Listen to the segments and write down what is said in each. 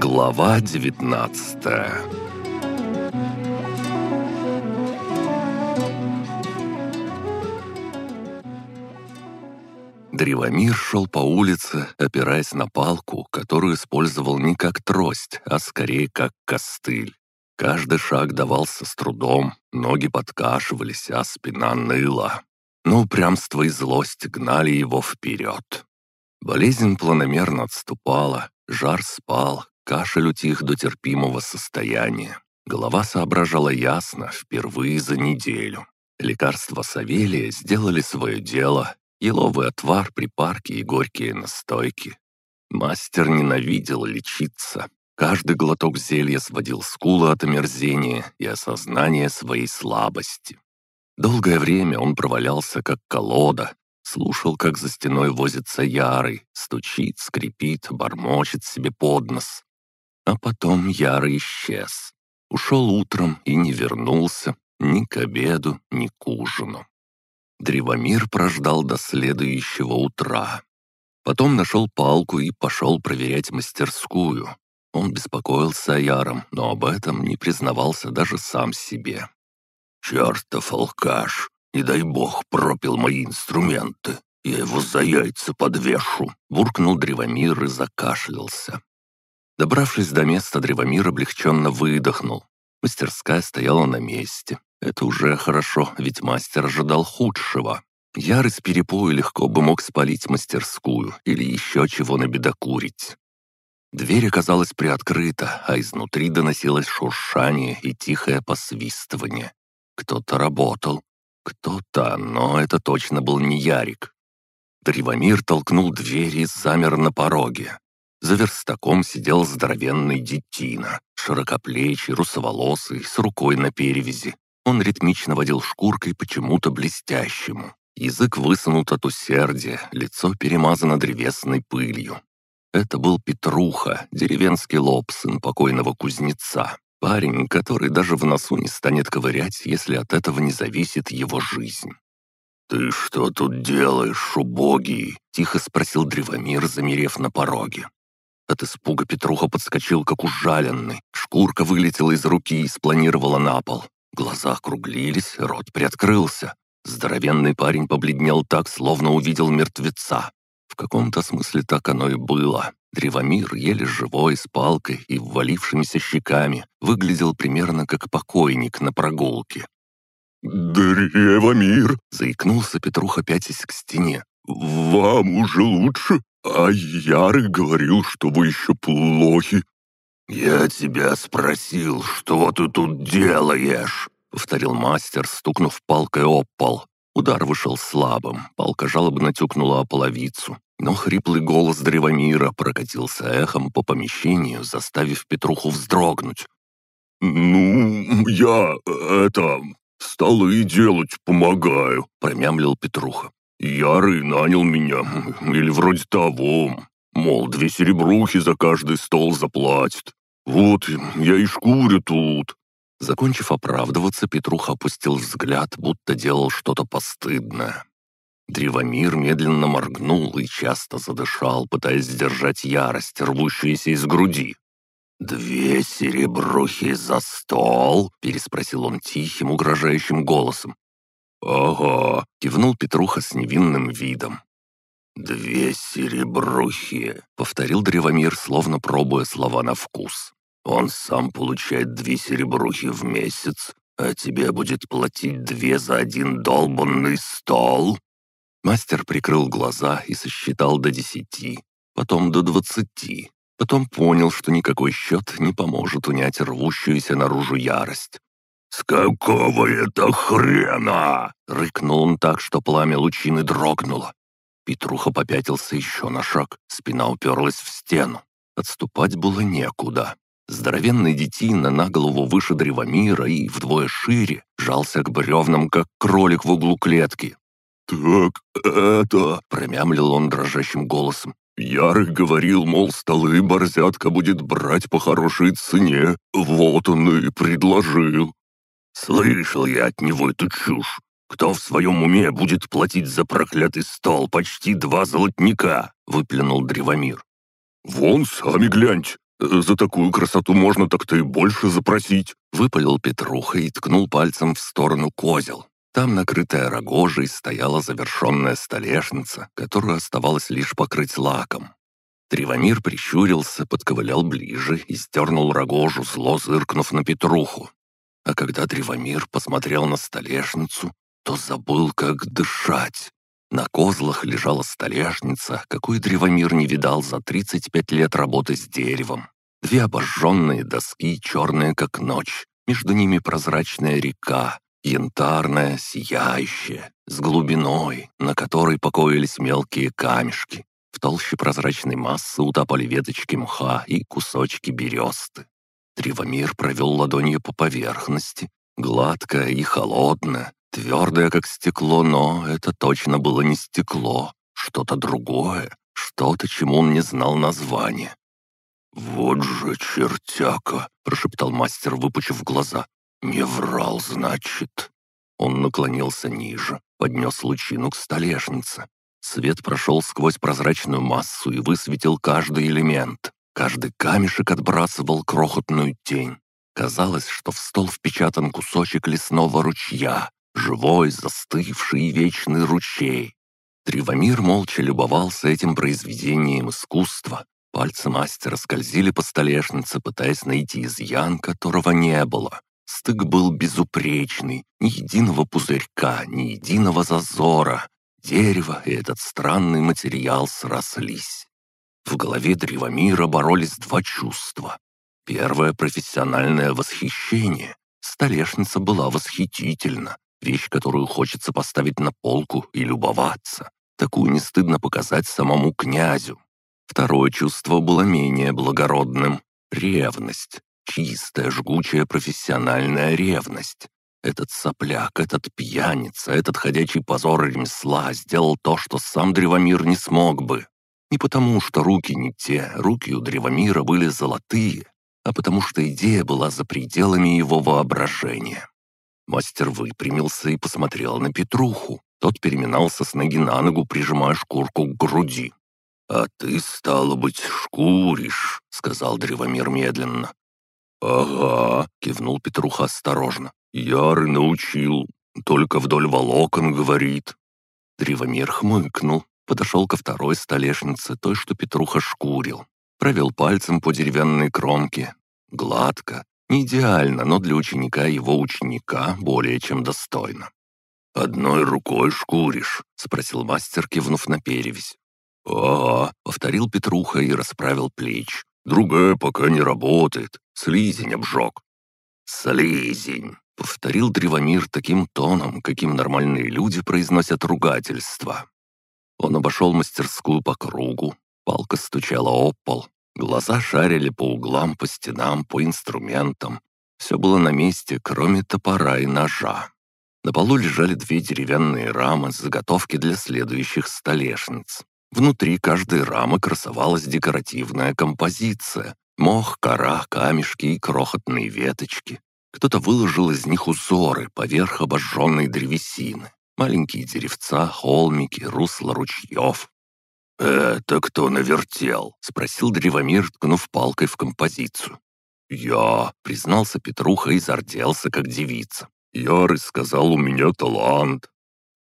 Глава 19 Древомир шел по улице, опираясь на палку, которую использовал не как трость, а скорее как костыль. Каждый шаг давался с трудом, ноги подкашивались, а спина ныла. Но упрямство и злость гнали его вперед. Болезнь планомерно отступала, жар спал, кашель утих до терпимого состояния. Голова соображала ясно впервые за неделю. Лекарства Савелия сделали свое дело, еловый отвар, припарки и горькие настойки. Мастер ненавидел лечиться. Каждый глоток зелья сводил скулы от омерзения и осознания своей слабости. Долгое время он провалялся как колода, слушал, как за стеной возится Ярый, стучит, скрипит, бормочет себе под нос. А потом Ярый исчез. Ушел утром и не вернулся ни к обеду, ни к ужину. Древомир прождал до следующего утра. Потом нашел палку и пошел проверять мастерскую. Он беспокоился о Яром, но об этом не признавался даже сам себе. «Чертов алкаш! Не дай бог пропил мои инструменты! Я его за яйца подвешу!» — буркнул Древомир и закашлялся. Добравшись до места, Древомир облегченно выдохнул. Мастерская стояла на месте. Это уже хорошо, ведь мастер ожидал худшего. Яр из перепоя легко бы мог спалить мастерскую или еще чего набедокурить. Дверь оказалась приоткрыта, а изнутри доносилось шуршание и тихое посвистывание. Кто-то работал. Кто-то, но это точно был не Ярик. Древомир толкнул дверь и замер на пороге. За верстаком сидел здоровенный детина, широкоплечий, русоволосый, с рукой на перевязи. Он ритмично водил шкуркой почему-то блестящему. Язык высунут от усердия, лицо перемазано древесной пылью. Это был Петруха, деревенский лоб, сын покойного кузнеца. Парень, который даже в носу не станет ковырять, если от этого не зависит его жизнь. «Ты что тут делаешь, убогий?» — тихо спросил Древомир, замерев на пороге. От испуга Петруха подскочил, как ужаленный. Шкурка вылетела из руки и спланировала на пол. Глаза округлились, рот приоткрылся. Здоровенный парень побледнел так, словно увидел мертвеца. В каком-то смысле так оно и было. Древомир, еле живой, с палкой и ввалившимися щеками, выглядел примерно как покойник на прогулке. «Древомир!» — заикнулся Петруха, пятясь к стене. «Вам уже лучше? А Ярый говорил, что вы еще плохи». «Я тебя спросил, что ты тут делаешь?» — повторил мастер, стукнув палкой об пол. Удар вышел слабым, палка жалобно тюкнула о половицу, но хриплый голос Древомира прокатился эхом по помещению, заставив Петруху вздрогнуть. «Ну, я, это, столы делать помогаю», — промямлил Петруха. «Ярый нанял меня, или вроде того, мол, две серебрухи за каждый стол заплатит. Вот я и шкурю тут». Закончив оправдываться, Петруха опустил взгляд, будто делал что-то постыдное. Древомир медленно моргнул и часто задышал, пытаясь сдержать ярость, рвущуюся из груди. «Две серебрухи за стол?» — переспросил он тихим, угрожающим голосом. «Ага», — кивнул Петруха с невинным видом. «Две серебрухи», — повторил Древомир, словно пробуя слова на вкус. Он сам получает две серебрухи в месяц, а тебе будет платить две за один долбанный стол». Мастер прикрыл глаза и сосчитал до десяти, потом до двадцати. Потом понял, что никакой счет не поможет унять рвущуюся наружу ярость. «С какого это хрена?» — рыкнул он так, что пламя лучины дрогнуло. Петруха попятился еще на шаг, спина уперлась в стену. Отступать было некуда. Здоровенный детина на голову выше древомира и вдвое шире жался к бревнам, как кролик в углу клетки. «Так это...» — промямлил он дрожащим голосом. «Ярых говорил, мол, столы борзятка будет брать по хорошей цене. Вот он и предложил». «Слышал я от него эту чушь. Кто в своем уме будет платить за проклятый стол почти два золотника?» — выплюнул Древомир. «Вон, сами гляньте, За такую красоту можно так-то и больше запросить!» Выпалил Петруха и ткнул пальцем в сторону козел. Там, накрытая рогожей, стояла завершенная столешница, которую оставалось лишь покрыть лаком. Тревомир прищурился, подковылял ближе и стернул рогожу, зло зыркнув на Петруху. А когда Тревомир посмотрел на столешницу, то забыл, как дышать. На козлах лежала столешница, какой Древомир не видал за 35 лет работы с деревом. Две обожженные доски, черные как ночь. Между ними прозрачная река, янтарная, сияющая, с глубиной, на которой покоились мелкие камешки. В толще прозрачной массы утопали веточки мха и кусочки бересты. Древомир провел ладонью по поверхности, гладкая и холодная, Твердое, как стекло, но это точно было не стекло. Что-то другое, что-то, чему он не знал названия. «Вот же чертяка!» — прошептал мастер, выпучив глаза. «Не врал, значит». Он наклонился ниже, поднес лучину к столешнице. Свет прошел сквозь прозрачную массу и высветил каждый элемент. Каждый камешек отбрасывал крохотную тень. Казалось, что в стол впечатан кусочек лесного ручья, живой, застывший и вечный ручей. Тревомир молча любовался этим произведением искусства. Пальцы мастера скользили по столешнице, пытаясь найти изъян, которого не было. Стык был безупречный, ни единого пузырька, ни единого зазора. Дерево и этот странный материал срослись. В голове Древомира боролись два чувства. Первое — профессиональное восхищение. Столешница была восхитительна, Вещь, которую хочется поставить на полку и любоваться. Такую не стыдно показать самому князю. Второе чувство было менее благородным — ревность. Чистая, жгучая профессиональная ревность. Этот сопляк, этот пьяница, этот ходячий позор ремесла сделал то, что сам Древомир не смог бы. Не потому, что руки не те, руки у Древомира были золотые, а потому что идея была за пределами его воображения. Мастер выпрямился и посмотрел на Петруху. Тот переминался с ноги на ногу, прижимая шкурку к груди. «А ты, стало быть, шкуришь», — сказал Древомир медленно. «Ага», — кивнул Петруха осторожно. «Яры научил, только вдоль волокон, говорит». Древомир хмыкнул, подошел ко второй столешнице, той, что Петруха шкурил. Провел пальцем по деревянной кромке. Гладко, не идеально, но для ученика его ученика более чем достойно. «Одной рукой шкуришь?» — спросил мастер, кивнув на перевязь. «Ага», — повторил Петруха и расправил плеч. «Другая пока не работает. Слизень обжег». «Слизень», — повторил Древомир таким тоном, каким нормальные люди произносят ругательства. Он обошел мастерскую по кругу. Палка стучала об пол. Глаза шарили по углам, по стенам, по инструментам. Все было на месте, кроме топора и ножа. На полу лежали две деревянные рамы, заготовки для следующих столешниц. Внутри каждой рамы красовалась декоративная композиция. Мох, кора, камешки и крохотные веточки. Кто-то выложил из них узоры поверх обожженной древесины. Маленькие деревца, холмики, русла ручьев. «Это кто навертел?» — спросил Древомир, ткнув палкой в композицию. «Я», — признался Петруха и зарделся, как девица. «Ярый сказал, у меня талант».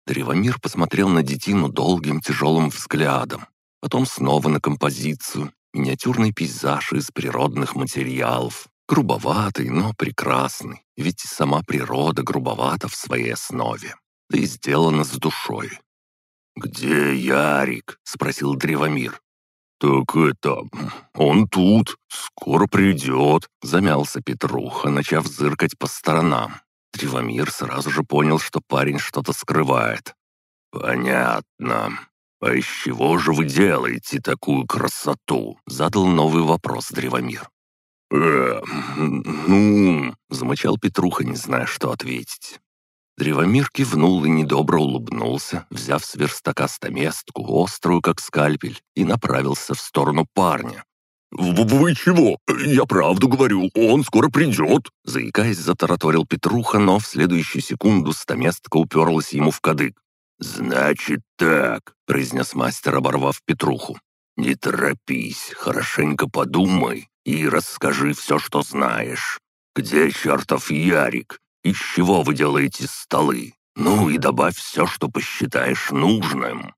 Древомир посмотрел на детину долгим тяжелым взглядом, потом снова на композицию, миниатюрный пейзаж из природных материалов, грубоватый, но прекрасный, ведь и сама природа грубовата в своей основе, да и сделана с душой. «Где Ярик?» — спросил Древомир. «Так это... он тут, скоро придет», — замялся Петруха, начав зыркать по сторонам. Древомир сразу же понял, что парень что-то скрывает. «Понятно. А из чего же вы делаете такую красоту?» — задал новый вопрос Древомир. «Э, ну...» — замычал Петруха, не зная, что ответить. Древомир кивнул и недобро улыбнулся, взяв с верстака стаместку, острую как скальпель, и направился в сторону парня. «Вы чего? Я правду говорю, он скоро придет!» Заикаясь, затараторил Петруха, но в следующую секунду стаместка уперлась ему в кадык. «Значит так», — произнес мастер, оборвав Петруху. «Не торопись, хорошенько подумай, и расскажи все, что знаешь. Где чертов Ярик? Из чего вы делаете столы? Ну и добавь все, что посчитаешь нужным».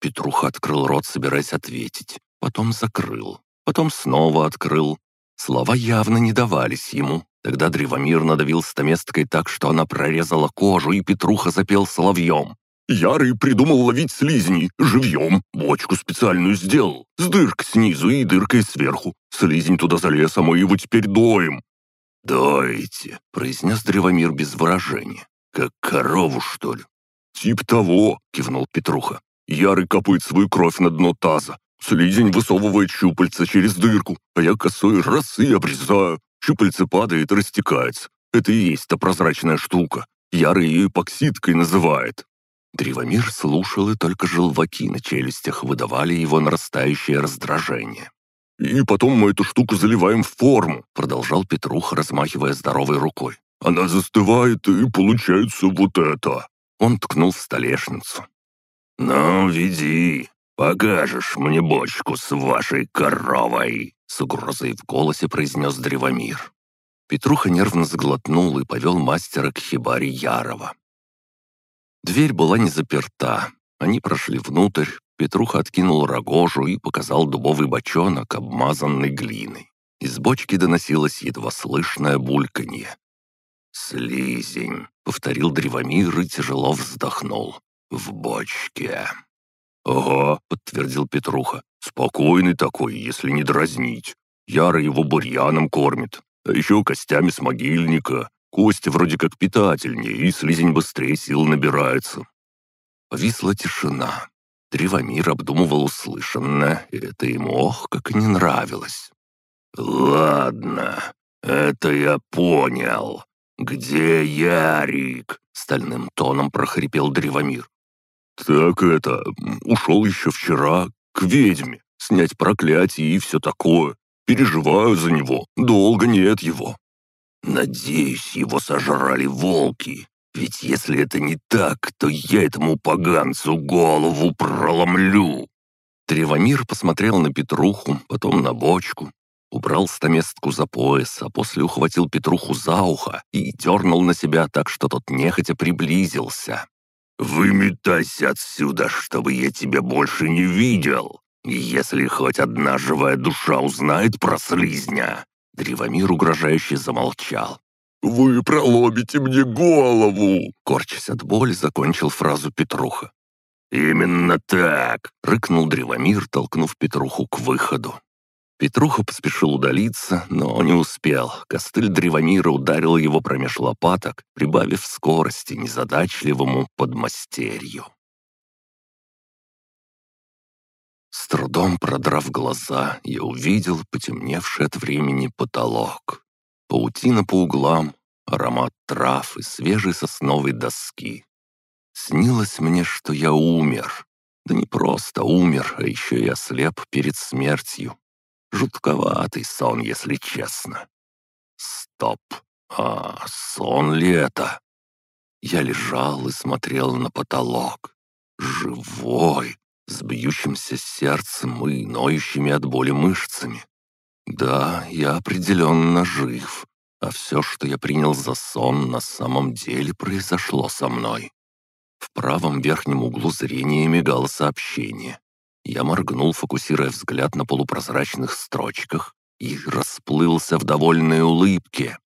Петруха открыл рот, собираясь ответить. Потом закрыл. Потом снова открыл. Слова явно не давались ему. Тогда Древомир надавил стаместкой так, что она прорезала кожу, и Петруха запел соловьем. Ярый придумал ловить слизней живьем, бочку специальную сделал, с дыркой снизу и дыркой сверху. Слизень туда залез, а мы его теперь доим». «Доите», — произнес Древомир без выражения. «Как корову, что ли?» «Тип того», — кивнул Петруха. «Ярый копает свою кровь на дно таза. Слизень высовывает щупальца через дырку, а я косой раз и обрезаю. Щупальце падает и растекается. Это и есть та прозрачная штука. Ярый ее эпоксидкой называет. Древомир слушал, и только желваки на челюстях выдавали его нарастающее раздражение. «И потом мы эту штуку заливаем в форму», — продолжал Петрух, размахивая здоровой рукой. «Она застывает, и получается вот это». Он ткнул в столешницу. «Ну, веди, покажешь мне бочку с вашей коровой», — с угрозой в голосе произнес Древомир. Петруха нервно заглотнул и повел мастера к хибаре Ярова. Дверь была не заперта. Они прошли внутрь. Петруха откинул рогожу и показал дубовый бочонок, обмазанный глиной. Из бочки доносилось едва слышное бульканье. «Слизень», — повторил древомир и тяжело вздохнул. «В бочке». «Ага», — подтвердил Петруха. «Спокойный такой, если не дразнить. Яра его бурьяном кормит, а еще костями с могильника. Кости вроде как питательнее, и слизень быстрее сил набирается. Повисла тишина. Древомир обдумывал услышанное, и это ему ох, как не нравилось. «Ладно, это я понял. Где Ярик?» — стальным тоном прохрипел Древомир. «Так это, ушел еще вчера к ведьме, снять проклятие и все такое. Переживаю за него, долго нет его. Надеюсь, его сожрали волки. Ведь если это не так, то я этому поганцу голову проломлю. Тревомир посмотрел на Петруху, потом на бочку, убрал стаместку за пояс, а после ухватил Петруху за ухо и дернул на себя так, что тот нехотя приблизился. «Выметайся отсюда, чтобы я тебя больше не видел. Если хоть одна живая душа узнает про слизня, Древомир угрожающе замолчал. «Вы проломите мне голову!» Корчась от боли, закончил фразу Петруха. «Именно так!» — рыкнул Древомир, толкнув Петруху к выходу. Петруха поспешил удалиться, но не успел. Костыль Древомира ударил его промеж лопаток, прибавив скорости незадачливому подмастерью. С трудом продрав глаза, я увидел потемневший от времени потолок. Паутина по углам, аромат трав и свежей сосновой доски. Снилось мне, что я умер. Да не просто умер, а еще и ослеп перед смертью. Жутковатый сон, если честно. Стоп. А, сон ли это? Я лежал и смотрел на потолок. Живой, с бьющимся сердцем и ноющими от боли мышцами. Да, я определенно жив, а все, что я принял за сон, на самом деле произошло со мной. В правом верхнем углу зрения мигало сообщение. Я моргнул, фокусируя взгляд на полупрозрачных строчках, и расплылся в довольной улыбке.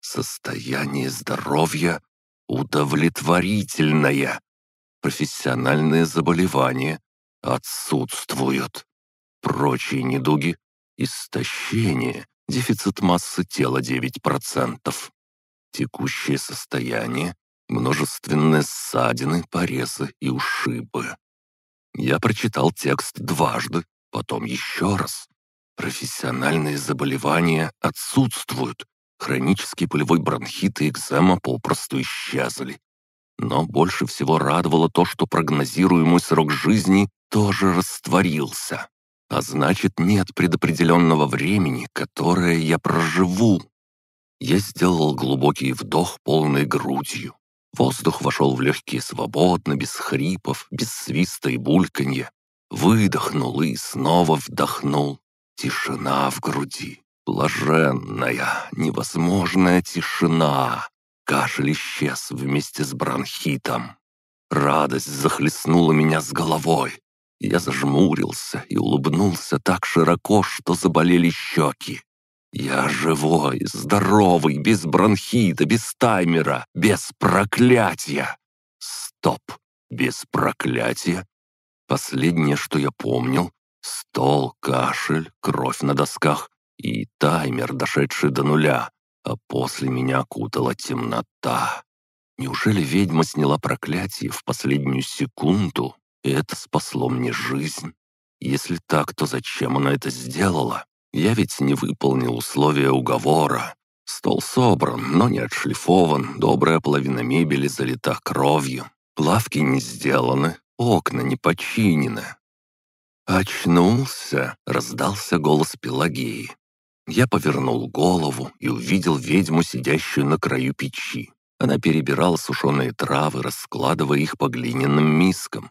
Состояние здоровья удовлетворительное. Профессиональные заболевания отсутствуют. Прочие недуги – истощение, дефицит массы тела 9%. Текущее состояние – множественные ссадины, порезы и ушибы. Я прочитал текст дважды, потом еще раз. Профессиональные заболевания отсутствуют. Хронический полевой бронхит и экзема попросту исчезли. Но больше всего радовало то, что прогнозируемый срок жизни тоже растворился. А значит, нет предопределенного времени, которое я проживу. Я сделал глубокий вдох полной грудью. Воздух вошел в легкие свободно, без хрипов, без свиста и бульканья. Выдохнул и снова вдохнул. Тишина в груди. Блаженная, невозможная тишина. Кашель исчез вместе с бронхитом. Радость захлестнула меня с головой. Я зажмурился и улыбнулся так широко, что заболели щеки. Я живой, здоровый, без бронхита, без таймера, без проклятия. Стоп, без проклятия? Последнее, что я помнил — стол, кашель, кровь на досках и таймер, дошедший до нуля, а после меня окутала темнота. Неужели ведьма сняла проклятие в последнюю секунду, и это спасло мне жизнь? Если так, то зачем она это сделала? Я ведь не выполнил условия уговора. Стол собран, но не отшлифован, добрая половина мебели залита кровью. Лавки не сделаны, окна не починены. «Очнулся!» — раздался голос Пелагеи. Я повернул голову и увидел ведьму, сидящую на краю печи. Она перебирала сушеные травы, раскладывая их по глиняным мискам.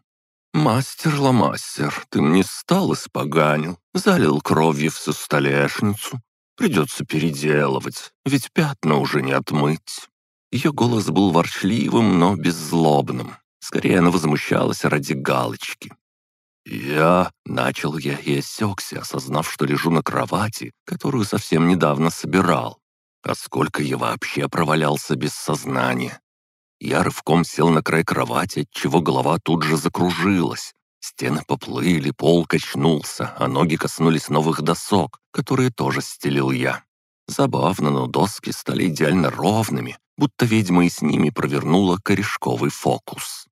«Мастер-ломастер, ты мне стал испоганил, залил кровью всю столешницу. Придется переделывать, ведь пятна уже не отмыть». Ее голос был ворчливым, но беззлобным. Скорее, она возмущалась ради галочки. «Я...» — начал я и осекся, осознав, что лежу на кровати, которую совсем недавно собирал. А сколько я вообще провалялся без сознания. Я рывком сел на край кровати, отчего голова тут же закружилась. Стены поплыли, пол качнулся, а ноги коснулись новых досок, которые тоже стелил я. Забавно, но доски стали идеально ровными, будто ведьма и с ними провернула корешковый фокус.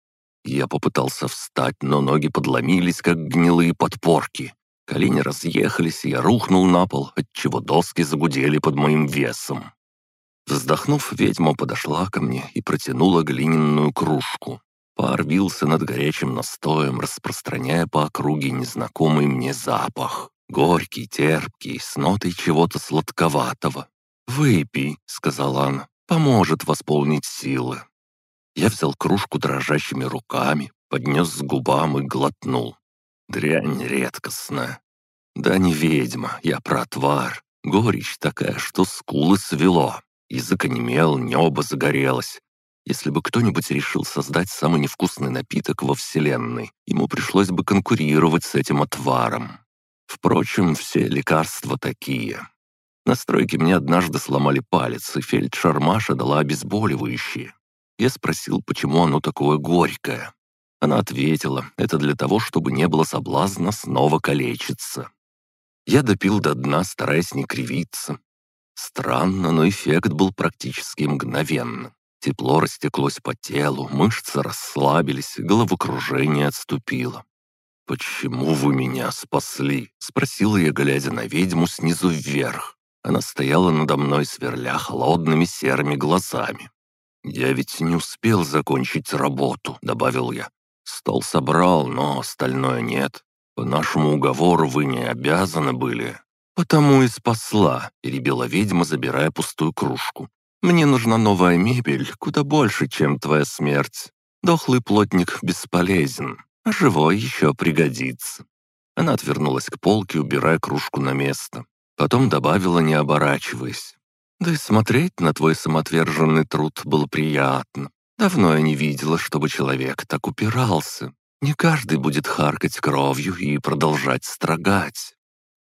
Я попытался встать, но ноги подломились, как гнилые подпорки. Колени разъехались, и я рухнул на пол, отчего доски загудели под моим весом. Вздохнув, ведьма подошла ко мне и протянула глиняную кружку. Пар вился над горячим настоем, распространяя по округе незнакомый мне запах. Горький, терпкий, с нотой чего-то сладковатого. «Выпей», — сказала она, — «поможет восполнить силы». Я взял кружку дрожащими руками, поднес с губам и глотнул. Дрянь редкостная. Да не ведьма, я про отвар. Горечь такая, что скулы свело. Язык онемел, небо загорелось. Если бы кто-нибудь решил создать самый невкусный напиток во Вселенной, ему пришлось бы конкурировать с этим отваром. Впрочем, все лекарства такие. На стройке мне однажды сломали палец, и фельдшер Маша дала обезболивающее. Я спросил, почему оно такое горькое. Она ответила, это для того, чтобы не было соблазна снова калечиться. Я допил до дна, стараясь не кривиться. Странно, но эффект был практически мгновенным. Тепло растеклось по телу, мышцы расслабились, головокружение отступило. «Почему вы меня спасли?» — спросила я, глядя на ведьму снизу вверх. Она стояла надо мной, сверля холодными серыми глазами. «Я ведь не успел закончить работу», — добавил я. «Стол собрал, но остальное нет. По нашему уговору вы не обязаны были». «Потому и спасла», — перебила ведьма, забирая пустую кружку. «Мне нужна новая мебель, куда больше, чем твоя смерть. Дохлый плотник бесполезен, а живой еще пригодится». Она отвернулась к полке, убирая кружку на место. Потом добавила, не оборачиваясь. Да и смотреть на твой самоотверженный труд было приятно. Давно я не видела, чтобы человек так упирался. Не каждый будет харкать кровью и продолжать строгать».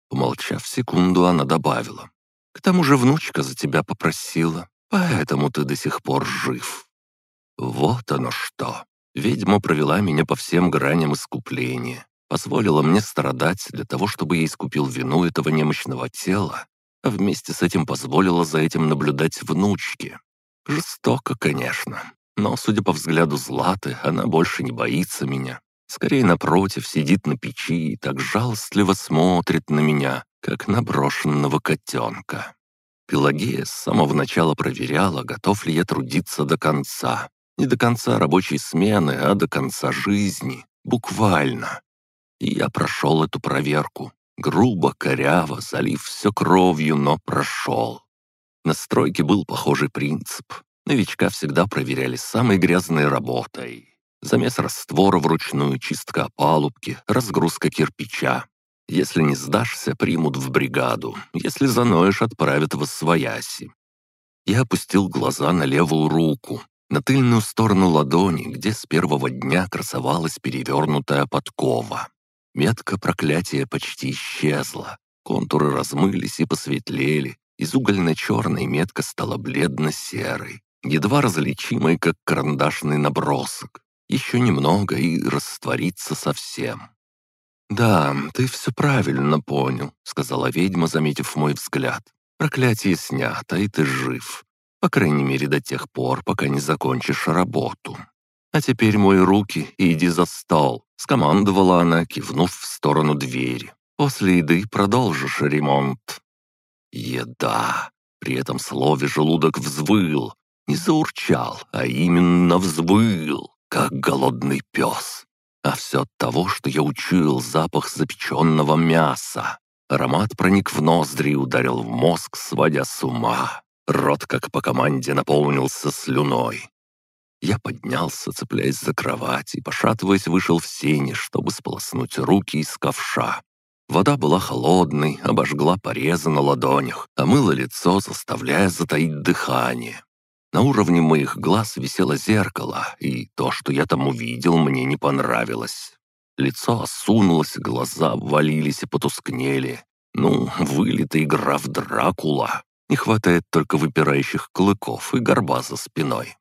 Помолчав секунду, она добавила. «К тому же внучка за тебя попросила, поэтому ты до сих пор жив». Вот оно что. Ведьма провела меня по всем граням искупления, позволила мне страдать для того, чтобы я искупил вину этого немощного тела а вместе с этим позволила за этим наблюдать внучке. Жестоко, конечно, но, судя по взгляду Златы, она больше не боится меня. Скорее, напротив, сидит на печи и так жалостливо смотрит на меня, как на брошенного котенка. Пелагея с самого начала проверяла, готов ли я трудиться до конца. Не до конца рабочей смены, а до конца жизни. Буквально. И я прошел эту проверку. Грубо, коряво, залив все кровью, но прошел. На стройке был похожий принцип. Новичка всегда проверяли самой грязной работой. Замес раствора вручную, чистка опалубки, разгрузка кирпича. Если не сдашься, примут в бригаду. Если заноешь, отправят в Освояси. Я опустил глаза на левую руку, на тыльную сторону ладони, где с первого дня красовалась перевернутая подкова. Метка проклятия почти исчезла. Контуры размылись и посветлели. Из угольно-черной метка стала бледно-серой, едва различимой, как карандашный набросок. Еще немного и растворится совсем. «Да, ты все правильно понял», — сказала ведьма, заметив мой взгляд. «Проклятие снято, и ты жив. По крайней мере, до тех пор, пока не закончишь работу. А теперь мой руки и иди за стол», — скомандовала она, кивнув в сторону двери. «После еды продолжишь ремонт». «Еда». При этом слове желудок взвыл. Не заурчал, а именно взвыл, как голодный пес. А все от того, что я учуял запах запеченного мяса. Аромат проник в ноздри и ударил в мозг, сводя с ума. Рот, как по команде, наполнился слюной. Я поднялся, цепляясь за кровать, и, пошатываясь, вышел в сени, чтобы сполоснуть руки из ковша. Вода была холодной, обожгла порезы на ладонях, омыла лицо, заставляя затаить дыхание. На уровне моих глаз висело зеркало, и то, что я там увидел, мне не понравилось. Лицо осунулось, глаза обвалились и потускнели. Ну, вылитая игра в Дракула. Не хватает только выпирающих клыков и горба за спиной.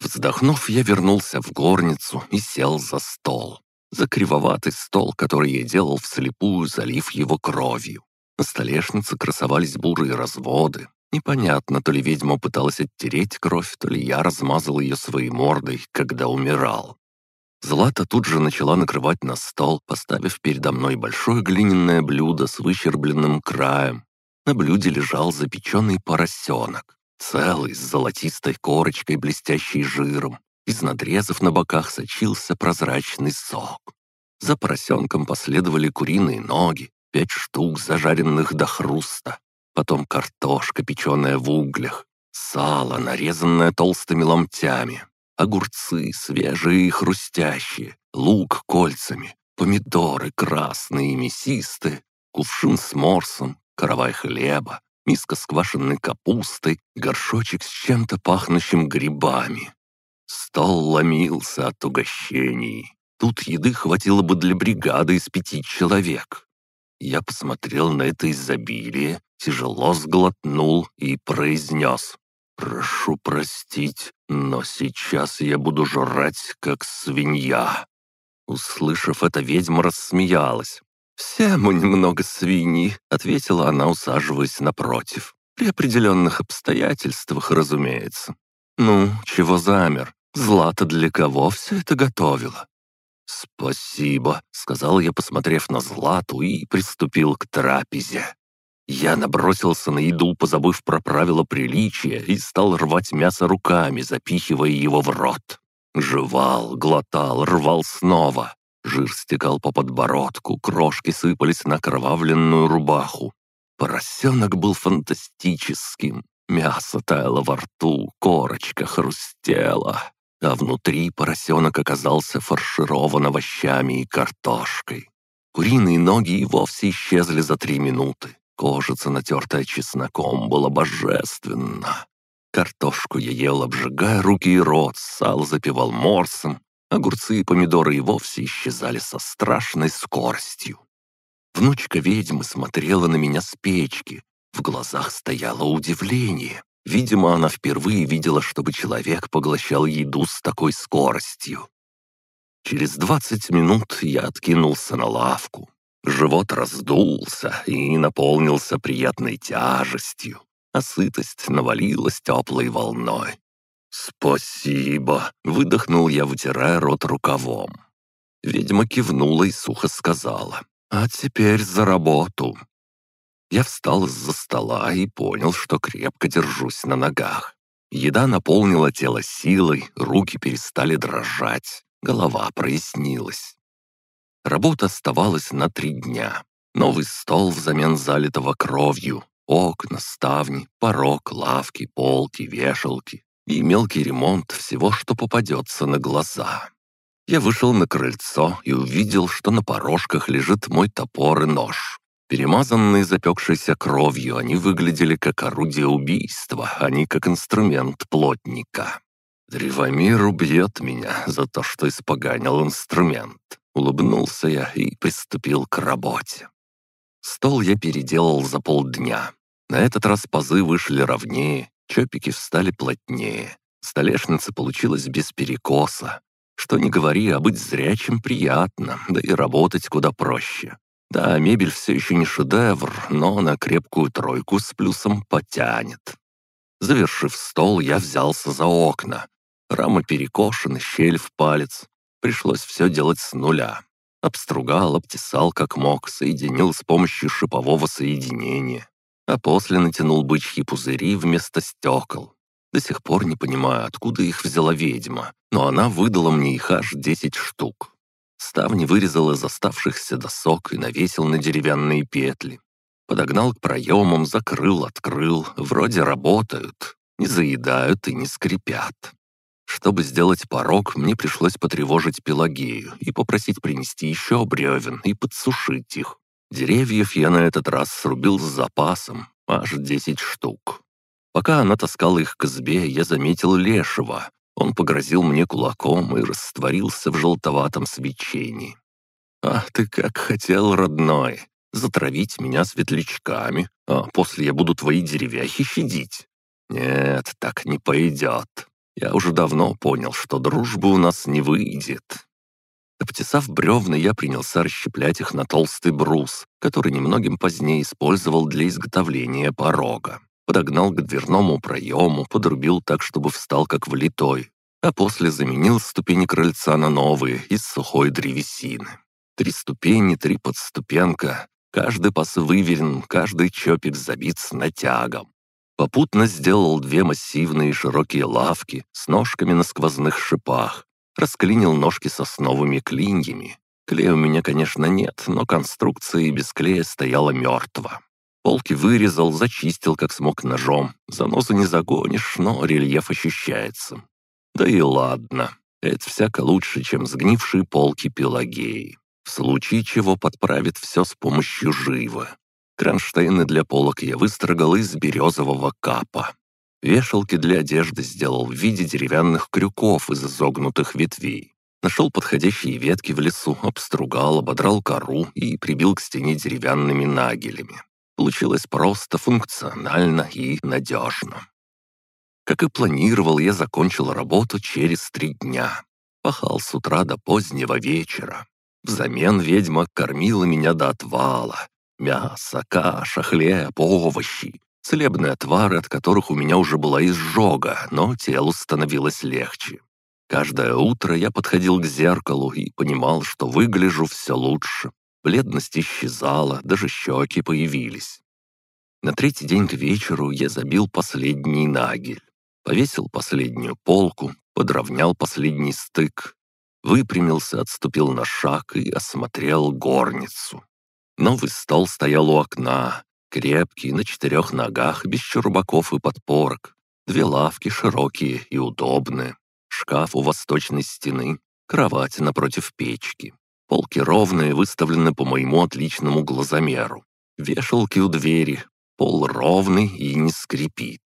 Вздохнув, я вернулся в горницу и сел за стол. За кривоватый стол, который я делал вслепую, залив его кровью. На столешнице красовались бурые разводы. Непонятно, то ли ведьма пыталась оттереть кровь, то ли я размазал ее своей мордой, когда умирал. Злата тут же начала накрывать на стол, поставив передо мной большое глиняное блюдо с выщербленным краем, на блюде лежал запеченный поросенок, целый, с золотистой корочкой, блестящей жиром. Из надрезов на боках сочился прозрачный сок. За поросенком последовали куриные ноги, пять штук, зажаренных до хруста. Потом картошка, печеная в углях, сало, нарезанное толстыми ломтями, огурцы, свежие и хрустящие, лук кольцами, помидоры красные и мясистые, кувшин с морсом, каравай хлеба, миска с квашенной капустой, горшочек с чем-то пахнущим грибами. Стол ломился от угощений. Тут еды хватило бы для бригады из пяти человек. Я посмотрел на это изобилие, тяжело сглотнул и произнес. «Прошу простить, но сейчас я буду жрать, как свинья». Услышав это, ведьма рассмеялась. «Все мы немного свиньи», — ответила она, усаживаясь напротив. «При определенных обстоятельствах, разумеется. Ну, чего замер? Злата для кого все это готовила?» «Спасибо», — сказал я, посмотрев на Злату, и приступил к трапезе. Я набросился на еду, позабыв про правила приличия, и стал рвать мясо руками, запихивая его в рот. Жевал, глотал, рвал снова. Жир стекал по подбородку, крошки сыпались на кровавленную рубаху. Поросенок был фантастическим. Мясо таяло во рту, корочка хрустела. А внутри поросенок оказался фарширован овощами и картошкой. Куриные ноги и вовсе исчезли за три минуты. Кожица, натертая чесноком, была божественна. Картошку я ел, обжигая руки и рот, сал запивал морсом, Огурцы и помидоры и вовсе исчезали со страшной скоростью. Внучка ведьмы смотрела на меня с печки. В глазах стояло удивление. Видимо, она впервые видела, чтобы человек поглощал еду с такой скоростью. Через двадцать минут я откинулся на лавку. Живот раздулся и наполнился приятной тяжестью, а сытость навалилась теплой волной. «Спасибо!» — выдохнул я, вытирая рот рукавом. Ведьма кивнула и сухо сказала. «А теперь за работу!» Я встал из-за стола и понял, что крепко держусь на ногах. Еда наполнила тело силой, руки перестали дрожать, голова прояснилась. Работа оставалась на три дня. Новый стол взамен залитого кровью, окна, ставни, порог, лавки, полки, вешалки, и мелкий ремонт всего, что попадется на глаза. Я вышел на крыльцо и увидел, что на порожках лежит мой топор и нож. Перемазанные запекшейся кровью, они выглядели как орудие убийства, а не как инструмент плотника. «Древомир убьет меня за то, что испоганил инструмент», — улыбнулся я и приступил к работе. Стол я переделал за полдня. На этот раз пазы вышли ровнее, чопики встали плотнее. Столешница получилась без перекоса. Что ни говори, а быть зрячим приятно, да и работать куда проще. Да, мебель все еще не шедевр, но на крепкую тройку с плюсом потянет. Завершив стол, я взялся за окна. Рама перекошена, щель в палец. Пришлось все делать с нуля. Обстругал, обтесал как мог, соединил с помощью шипового соединения. А после натянул бычьи пузыри вместо стекол. До сих пор не понимаю, откуда их взяла ведьма, но она выдала мне их аж десять штук. Ставни вырезал из оставшихся досок и навесил на деревянные петли. Подогнал к проемам, закрыл, открыл. Вроде работают. Не заедают и не скрипят. Чтобы сделать порог, мне пришлось потревожить Пелагею и попросить принести еще бревен и подсушить их. Деревьев я на этот раз срубил с запасом, аж десять штук. Пока она таскала их к избе, я заметил лешего, он погрозил мне кулаком и растворился в желтоватом свечении. «Ах ты как хотел, родной! Затравить меня светлячками, а после я буду твои деревяхи щадить? Нет, так не пойдет. Я уже давно понял, что дружбы у нас не выйдет». Обтесав бревна, я принялся расщеплять их на толстый брус, который немногим позднее использовал для изготовления порога подогнал к дверному проему, подрубил так, чтобы встал как влитой, а после заменил ступени крыльца на новые из сухой древесины. Три ступени, три подступенка, каждый пас выверен, каждый чопик забит с натягом. Попутно сделал две массивные широкие лавки с ножками на сквозных шипах, расклинил ножки сосновыми клиньями. Клея у меня, конечно, нет, но конструкция и без клея стояла мертва. Полки вырезал, зачистил, как смог ножом. Занозу не загонишь, но рельеф ощущается. Да и ладно. Это всяко лучше, чем сгнившие полки Пелагеи. В случае чего подправит все с помощью живы. Кронштейны для полок я выстрогал из березового капа. Вешалки для одежды сделал в виде деревянных крюков из изогнутых ветвей. Нашел подходящие ветки в лесу, обстругал, ободрал кору и прибил к стене деревянными нагелями. Получилось просто, функционально и надежно. Как и планировал, я закончил работу через три дня. Пахал с утра до позднего вечера. Взамен ведьма кормила меня до отвала. Мясо, каша, хлеб, овощи. Целебные отвары, от которых у меня уже была изжога, но телу становилось легче. Каждое утро я подходил к зеркалу и понимал, что выгляжу все лучше. Бледность исчезала, даже щеки появились. На третий день к вечеру я забил последний нагель, повесил последнюю полку, подровнял последний стык, выпрямился, отступил на шаг и осмотрел горницу. Новый стол стоял у окна, крепкий, на четырех ногах, без чурбаков и подпорок. Две лавки широкие и удобные, шкаф у восточной стены, кровать напротив печки. Полки ровные, выставлены по моему отличному глазомеру. Вешалки у двери, пол ровный и не скрипит.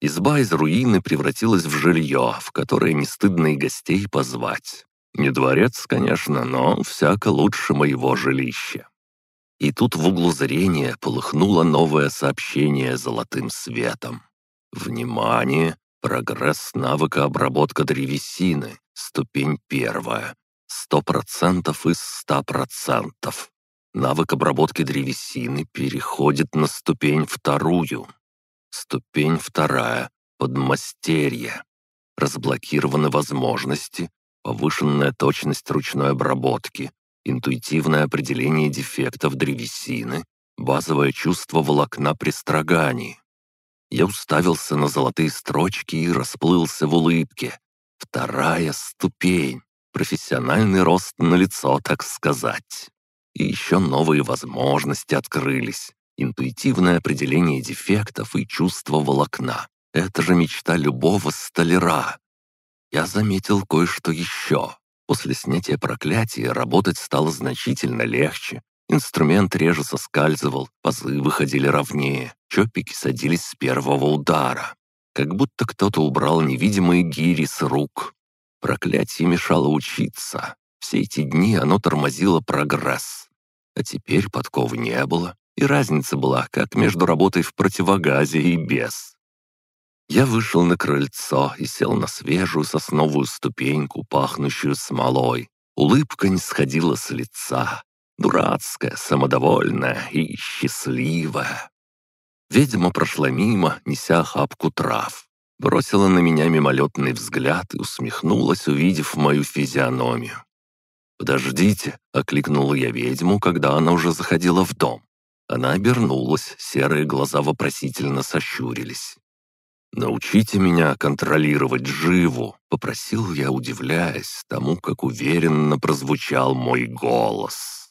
Изба из руины превратилась в жилье, в которое не стыдно и гостей позвать. Не дворец, конечно, но всяко лучше моего жилища. И тут в углу зрения полыхнуло новое сообщение золотым светом. Внимание! Прогресс навыка обработка древесины. Ступень первая. Сто процентов из ста процентов. Навык обработки древесины переходит на ступень вторую. Ступень вторая. Подмастерье. Разблокированы возможности, повышенная точность ручной обработки, интуитивное определение дефектов древесины, базовое чувство волокна при строгании. Я уставился на золотые строчки и расплылся в улыбке. Вторая ступень. Профессиональный рост на лицо, так сказать. И еще новые возможности открылись. Интуитивное определение дефектов и чувство волокна. Это же мечта любого столяра. Я заметил кое-что еще. После снятия проклятия работать стало значительно легче. Инструмент реже соскальзывал, пазы выходили ровнее, чопики садились с первого удара. Как будто кто-то убрал невидимые гири с рук. Проклятие мешало учиться. Все эти дни оно тормозило прогресс. А теперь подковы не было, и разница была как между работой в противогазе и без. Я вышел на крыльцо и сел на свежую сосновую ступеньку, пахнущую смолой. Улыбка не сходила с лица. Дурацкая, самодовольная и счастливая. Ведьма прошла мимо, неся охапку трав. Бросила на меня мимолетный взгляд и усмехнулась, увидев мою физиономию. «Подождите», — окликнул я ведьму, когда она уже заходила в дом. Она обернулась, серые глаза вопросительно сощурились. «Научите меня контролировать живу», — попросил я, удивляясь тому, как уверенно прозвучал мой голос.